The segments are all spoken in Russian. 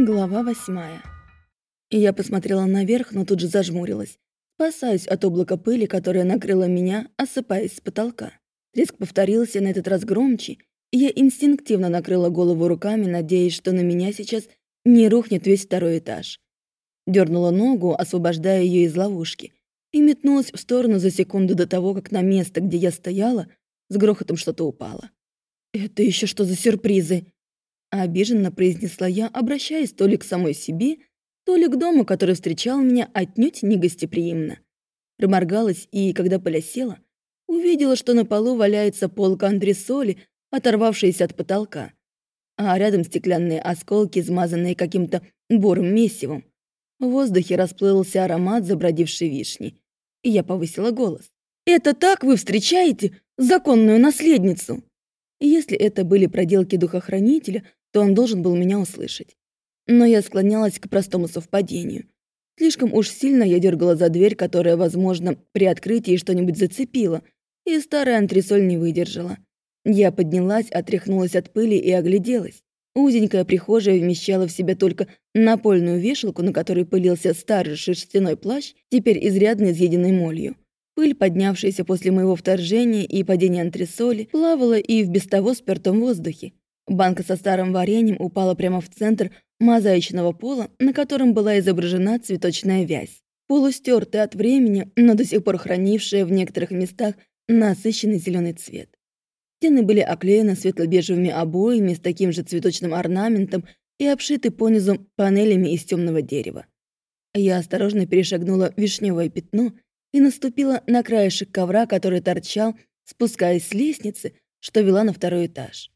Глава восьмая. Я посмотрела наверх, но тут же зажмурилась, спасаясь от облака пыли, которое накрыло меня, осыпаясь с потолка. Треск повторился на этот раз громче, и я инстинктивно накрыла голову руками, надеясь, что на меня сейчас не рухнет весь второй этаж. Дернула ногу, освобождая ее из ловушки, и метнулась в сторону за секунду до того, как на место, где я стояла, с грохотом что-то упало. «Это еще что за сюрпризы?» Обиженно произнесла я, обращаясь то ли к самой себе, то ли к дому, который встречал меня отнюдь негостеприимно. Проморгалась и, когда полосела, увидела, что на полу валяется полка антресоли, оторвавшаяся от потолка, а рядом стеклянные осколки, измазанные каким-то бурым месивом. В воздухе расплылся аромат забродившей вишни, и я повысила голос. «Это так вы встречаете законную наследницу?» Если это были проделки духохранителя, то он должен был меня услышать. Но я склонялась к простому совпадению. Слишком уж сильно я дергала за дверь, которая, возможно, при открытии что-нибудь зацепила, и старая антресоль не выдержала. Я поднялась, отряхнулась от пыли и огляделась. Узенькая прихожая вмещала в себя только напольную вешалку, на которой пылился старый шерстяной плащ, теперь изрядно изъеденный молью. Пыль, поднявшаяся после моего вторжения и падения антресоли, плавала и в без того спёртом воздухе. Банка со старым вареньем упала прямо в центр мозаичного пола, на котором была изображена цветочная вязь. Полустертая от времени, но до сих пор хранившая в некоторых местах насыщенный зеленый цвет. Стены были оклеены светло-бежевыми обоями с таким же цветочным орнаментом и обшиты понизу панелями из темного дерева. Я осторожно перешагнула вишневое пятно и наступила на краешек ковра, который торчал, спускаясь с лестницы, что вела на второй этаж.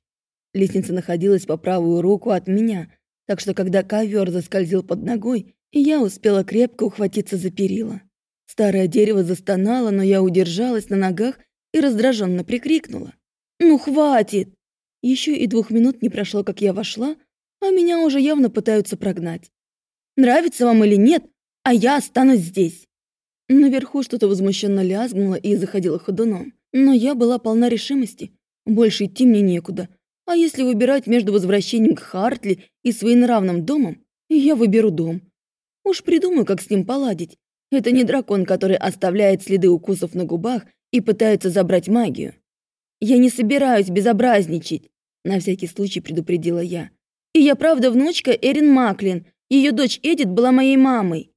Лестница находилась по правую руку от меня, так что когда ковер заскользил под ногой, я успела крепко ухватиться за перила. Старое дерево застонало, но я удержалась на ногах и раздраженно прикрикнула. «Ну, хватит!» Еще и двух минут не прошло, как я вошла, а меня уже явно пытаются прогнать. «Нравится вам или нет, а я останусь здесь!» Наверху что-то возмущенно лязгнуло и заходило ходуном. Но я была полна решимости. Больше идти мне некуда, а если выбирать между возвращением к Хартли и своенравным домом, я выберу дом. Уж придумаю, как с ним поладить. Это не дракон, который оставляет следы укусов на губах и пытается забрать магию. Я не собираюсь безобразничать, на всякий случай предупредила я. И я правда внучка Эрин Маклин. Ее дочь Эдит была моей мамой.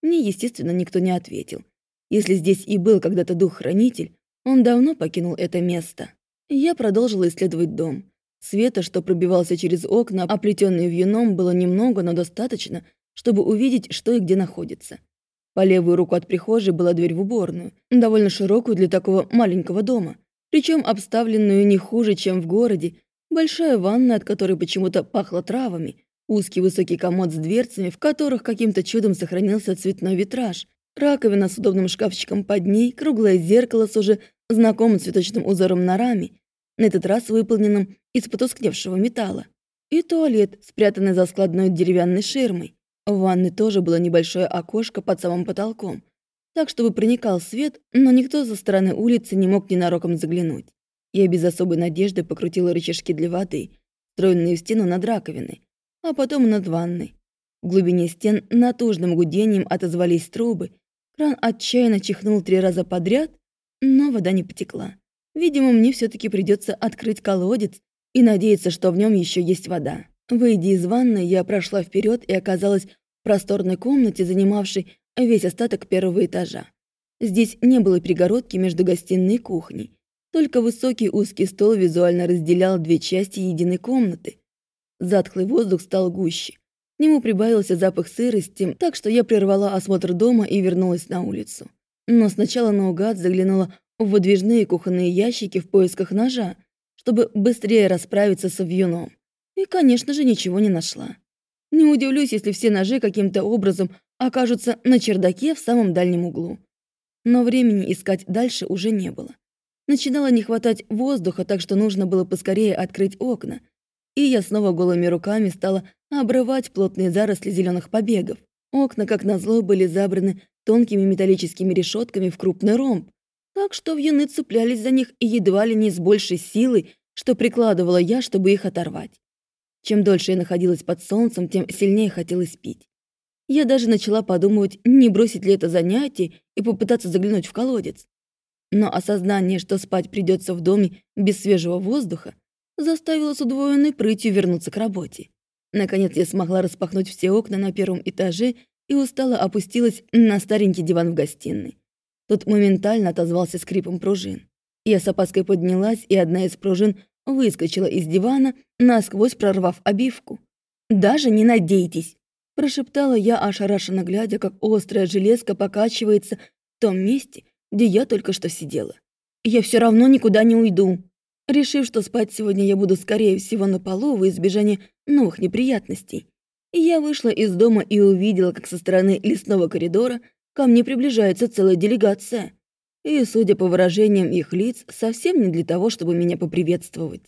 Мне, естественно, никто не ответил. Если здесь и был когда-то дух-хранитель, он давно покинул это место. Я продолжила исследовать дом. Света, что пробивался через окна, оплетенные вьюном, было немного, но достаточно, чтобы увидеть, что и где находится. По левую руку от прихожей была дверь в уборную, довольно широкую для такого маленького дома, причем обставленную не хуже, чем в городе, большая ванна, от которой почему-то пахло травами, узкий высокий комод с дверцами, в которых каким-то чудом сохранился цветной витраж, раковина с удобным шкафчиком под ней, круглое зеркало с уже знакомым цветочным узором на раме, на этот раз выполненным из потускневшего металла. И туалет, спрятанный за складной деревянной ширмой. В ванной тоже было небольшое окошко под самым потолком, так чтобы проникал свет, но никто со стороны улицы не мог ненароком заглянуть. Я без особой надежды покрутила рычажки для воды, встроенные в стену над раковиной, а потом над ванной. В глубине стен натужным гудением отозвались трубы, кран отчаянно чихнул три раза подряд, но вода не потекла. Видимо, мне все таки придется открыть колодец и надеяться, что в нем еще есть вода. Выйдя из ванной, я прошла вперед и оказалась в просторной комнате, занимавшей весь остаток первого этажа. Здесь не было перегородки между гостиной и кухней. Только высокий узкий стол визуально разделял две части единой комнаты. Затхлый воздух стал гуще. К нему прибавился запах сырости, так что я прервала осмотр дома и вернулась на улицу. Но сначала наугад заглянула в выдвижные кухонные ящики в поисках ножа, чтобы быстрее расправиться с вьюном. И, конечно же, ничего не нашла. Не удивлюсь, если все ножи каким-то образом окажутся на чердаке в самом дальнем углу. Но времени искать дальше уже не было. Начинало не хватать воздуха, так что нужно было поскорее открыть окна. И я снова голыми руками стала обрывать плотные заросли зеленых побегов. Окна, как назло, были забраны тонкими металлическими решетками в крупный ромб, так что вьюны цеплялись за них едва ли не с большей силой, что прикладывала я, чтобы их оторвать. Чем дольше я находилась под солнцем, тем сильнее хотелось пить. Я даже начала подумывать, не бросить ли это занятие и попытаться заглянуть в колодец. Но осознание, что спать придется в доме без свежего воздуха, заставило с удвоенной прытью вернуться к работе. Наконец я смогла распахнуть все окна на первом этаже и устало опустилась на старенький диван в гостиной. Тот моментально отозвался скрипом пружин. Я с опаской поднялась, и одна из пружин выскочила из дивана, насквозь прорвав обивку. «Даже не надейтесь!» – прошептала я, ошарашенно глядя, как острая железка покачивается в том месте, где я только что сидела. «Я все равно никуда не уйду!» Решив, что спать сегодня я буду, скорее всего, на полу во избежание новых неприятностей, я вышла из дома и увидела, как со стороны лесного коридора ко мне приближается целая делегация. И, судя по выражениям их лиц, совсем не для того, чтобы меня поприветствовать.